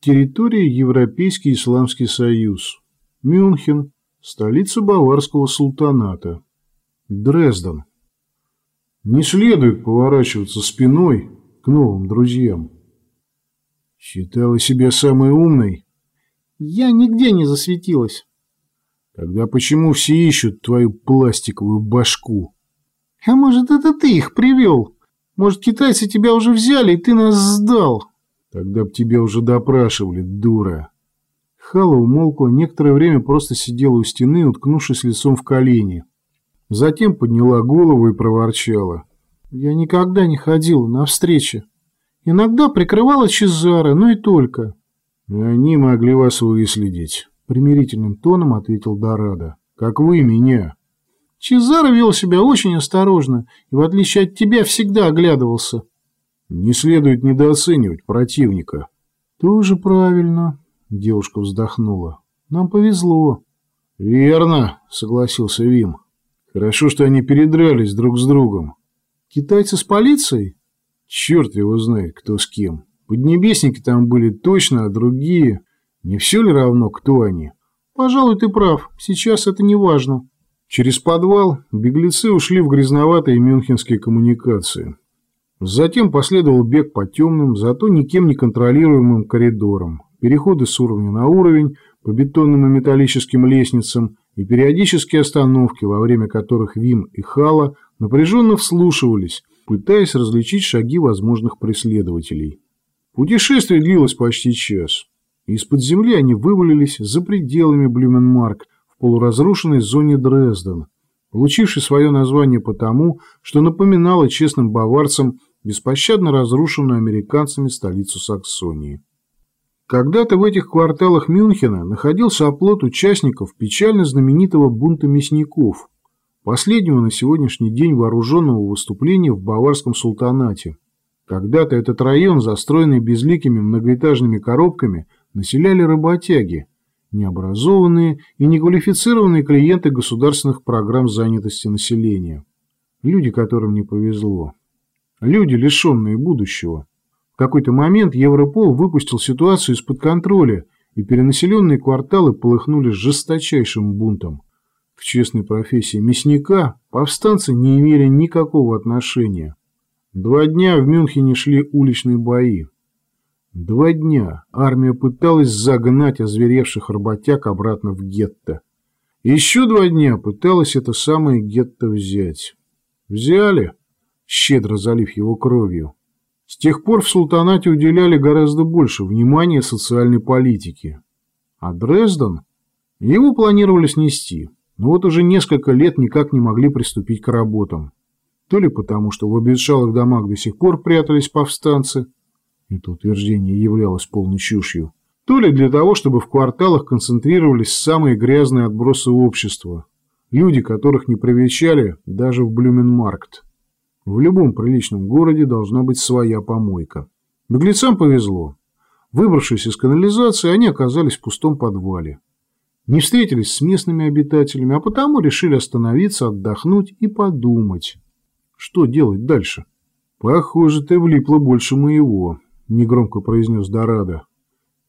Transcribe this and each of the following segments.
Территория Европейский Исламский Союз. Мюнхен. Столица Баварского султаната. Дрезден. Не следует поворачиваться спиной к новым друзьям. Считала себя самой умной? Я нигде не засветилась. Тогда почему все ищут твою пластиковую башку? А может, это ты их привел? Может, китайцы тебя уже взяли, и ты нас сдал? Тогда б тебя уже допрашивали, дура. Хала умолкла, некоторое время просто сидела у стены, уткнувшись лицом в колени. Затем подняла голову и проворчала. Я никогда не ходила на встречи. Иногда прикрывала Чезаро, но и только. Они могли вас выследить, примирительным тоном ответил Дорадо. Как вы меня. Чезаро вел себя очень осторожно и, в отличие от тебя, всегда оглядывался. Не следует недооценивать противника. Тоже правильно, девушка вздохнула. Нам повезло. Верно, согласился Вим. Хорошо, что они передрались друг с другом. Китайцы с полицией? Черт его знает, кто с кем. Поднебесники там были точно, а другие... Не все ли равно, кто они? Пожалуй, ты прав. Сейчас это не важно. Через подвал беглецы ушли в грязноватые мюнхенские коммуникации. Затем последовал бег по темным, зато никем не контролируемым коридорам, переходы с уровня на уровень по бетонным и металлическим лестницам и периодические остановки, во время которых Вим и Хала напряженно вслушивались, пытаясь различить шаги возможных преследователей. Путешествие длилось почти час. Из-под земли они вывалились за пределами Блюменмарк, полуразрушенной зоне Дрезден, получившей свое название потому, что напоминала честным баварцам беспощадно разрушенную американцами столицу Саксонии. Когда-то в этих кварталах Мюнхена находился оплот участников печально знаменитого бунта мясников, последнего на сегодняшний день вооруженного выступления в Баварском султанате. Когда-то этот район, застроенный безликими многоэтажными коробками, населяли работяги, необразованные и неквалифицированные клиенты государственных программ занятости населения. Люди, которым не повезло. Люди, лишенные будущего. В какой-то момент Европол выпустил ситуацию из-под контроля, и перенаселенные кварталы полыхнули жесточайшим бунтом. К честной профессии мясника повстанцы не имели никакого отношения. Два дня в Мюнхене шли уличные бои. Два дня армия пыталась загнать озверевших работяг обратно в гетто. Еще два дня пыталась это самое гетто взять. Взяли, щедро залив его кровью. С тех пор в султанате уделяли гораздо больше внимания социальной политике. А Дрезден? Его планировали снести, но вот уже несколько лет никак не могли приступить к работам. То ли потому, что в обветшалых домах до сих пор прятались повстанцы, это утверждение являлось полной чушью. То ли для того, чтобы в кварталах концентрировались самые грязные отбросы общества. Люди, которых не привечали даже в Блюменмаркт. В любом приличном городе должна быть своя помойка. Беглецам повезло. Выбравшись из канализации, они оказались в пустом подвале. Не встретились с местными обитателями, а потому решили остановиться, отдохнуть и подумать, что делать дальше. Похоже, ты влипла больше моего негромко произнес Дорадо.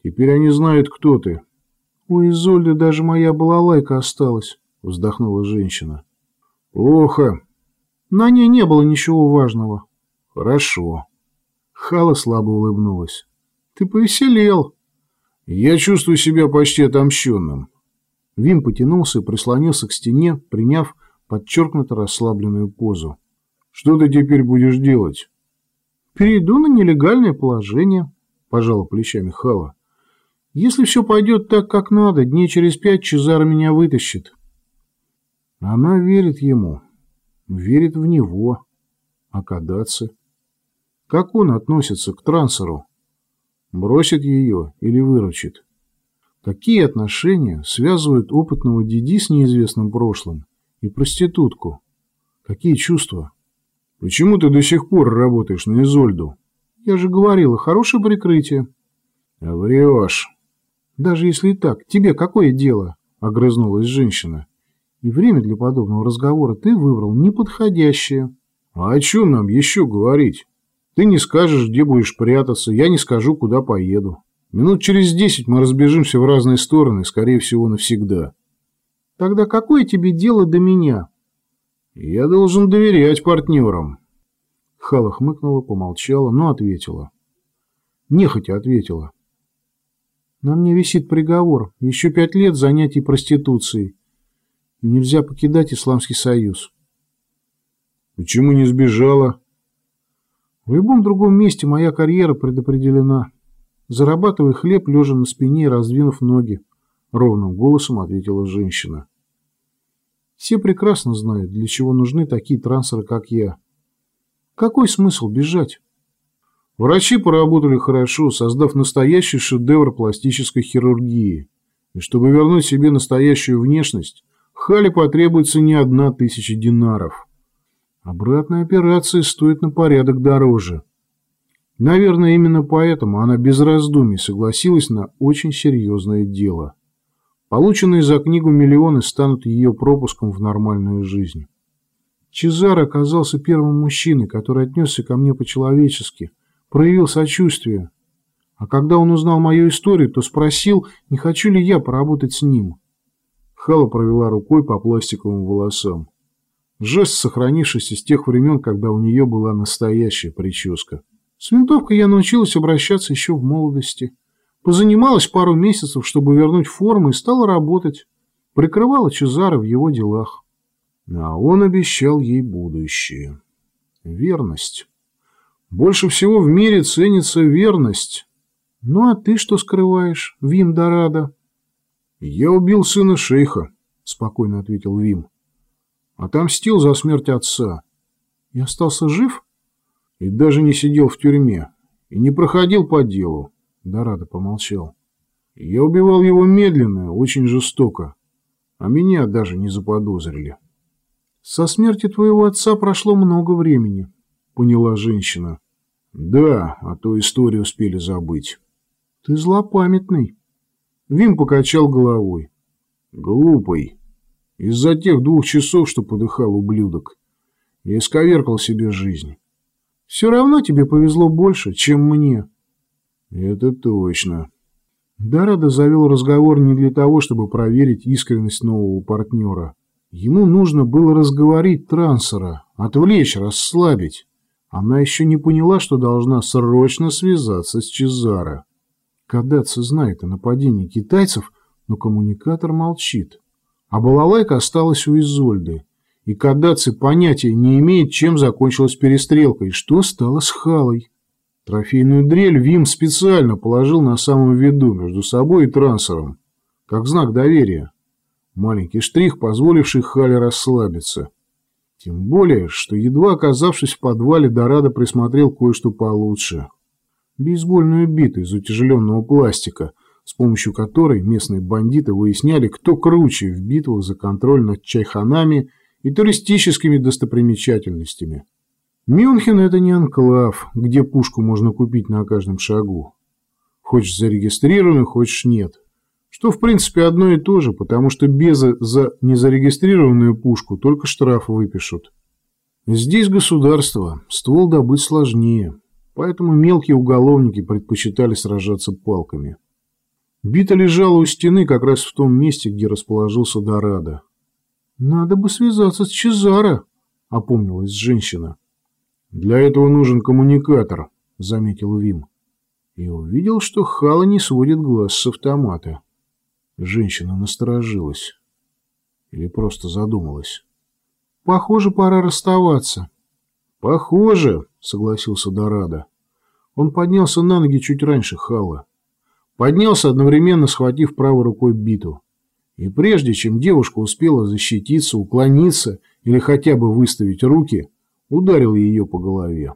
«Теперь они знают, кто ты». «У Изольды даже моя балалайка осталась», — вздохнула женщина. «Плохо». «На ней не было ничего важного». «Хорошо». Хала слабо улыбнулась. «Ты повеселел». «Я чувствую себя почти отомщенным». Вим потянулся и прислонился к стене, приняв подчеркнуто расслабленную позу. «Что ты теперь будешь делать?» Перейду на нелегальное положение, пожала плечами Хала. Если все пойдет так, как надо, дней через пять Чезаро меня вытащит. Она верит ему, верит в него. А Кадаци? Как он относится к трансеру? Бросит ее или выручит? Какие отношения связывают опытного Диди с неизвестным прошлым и проститутку? Какие чувства? «Почему ты до сих пор работаешь на Изольду?» «Я же говорила, хорошее прикрытие». «Врешь». «Даже если и так, тебе какое дело?» – огрызнулась женщина. «И время для подобного разговора ты выбрал неподходящее». «А о чем нам еще говорить? Ты не скажешь, где будешь прятаться, я не скажу, куда поеду. Минут через десять мы разбежимся в разные стороны, скорее всего, навсегда. Тогда какое тебе дело до меня? Я должен доверять партнерам. Хала хмыкнула, помолчала, но ответила. Нехотя ответила. На мне висит приговор. Еще пять лет занятий проституцией. Нельзя покидать Исламский Союз. Почему не сбежала? В любом другом месте моя карьера предопределена. Зарабатывай хлеб, лежа на спине и раздвинув ноги. Ровным голосом ответила женщина. Все прекрасно знают, для чего нужны такие трансеры, как я. Какой смысл бежать? Врачи поработали хорошо, создав настоящий шедевр пластической хирургии. И чтобы вернуть себе настоящую внешность, Хали потребуется не одна тысяча динаров. Обратная операция стоит на порядок дороже. Наверное, именно поэтому она без раздумий согласилась на очень серьезное дело. Полученные за книгу миллионы станут ее пропуском в нормальную жизнь. Чезар оказался первым мужчиной, который отнесся ко мне по-человечески, проявил сочувствие. А когда он узнал мою историю, то спросил, не хочу ли я поработать с ним. Хала провела рукой по пластиковым волосам. Жест, сохранившийся с тех времен, когда у нее была настоящая прическа. С винтовкой я научилась обращаться еще в молодости. Позанималась пару месяцев, чтобы вернуть форму, и стала работать. Прикрывала Чезаро в его делах. А он обещал ей будущее. Верность. Больше всего в мире ценится верность. Ну а ты что скрываешь, Вим Дорадо? Я убил сына шейха, спокойно ответил Вим. Отомстил за смерть отца. И остался жив? И даже не сидел в тюрьме. И не проходил по делу. Дорадо помолчал. Я убивал его медленно, очень жестоко. А меня даже не заподозрили. Со смерти твоего отца прошло много времени, поняла женщина. Да, а то историю успели забыть. Ты злопамятный. Вим покачал головой. Глупый. Из-за тех двух часов, что подыхал ублюдок. Я исковеркал себе жизнь. Все равно тебе повезло больше, чем мне. Это точно. Дорадо завел разговор не для того, чтобы проверить искренность нового партнера. Ему нужно было разговорить трансера, отвлечь, расслабить. Она еще не поняла, что должна срочно связаться с Чезаро. Кадаци знает о нападении китайцев, но коммуникатор молчит. А балалайка осталась у Изольды. И Кадаци понятия не имеет, чем закончилась перестрелка и что стало с Халой. Трофейную дрель Вим специально положил на самом виду между собой и трансером, как знак доверия. Маленький штрих, позволивший Хале расслабиться. Тем более, что едва оказавшись в подвале, Дорадо присмотрел кое-что получше. Бейсбольную биту из утяжеленного пластика, с помощью которой местные бандиты выясняли, кто круче в битвах за контроль над чайханами и туристическими достопримечательностями. Мюнхен – это не анклав, где пушку можно купить на каждом шагу. Хочешь зарегистрированную, хочешь нет. Что в принципе одно и то же, потому что без за незарегистрированную пушку только штраф выпишут. Здесь государство, ствол добыть сложнее, поэтому мелкие уголовники предпочитали сражаться палками. Бита лежала у стены как раз в том месте, где расположился Дорадо. «Надо бы связаться с Чезаро», — опомнилась женщина. «Для этого нужен коммуникатор», — заметил Вим. И увидел, что Хала не сводит глаз с автомата. Женщина насторожилась. Или просто задумалась. «Похоже, пора расставаться». «Похоже», — согласился Дорадо. Он поднялся на ноги чуть раньше Хала. Поднялся, одновременно схватив правой рукой биту. И прежде чем девушка успела защититься, уклониться или хотя бы выставить руки, ударил ее по голове.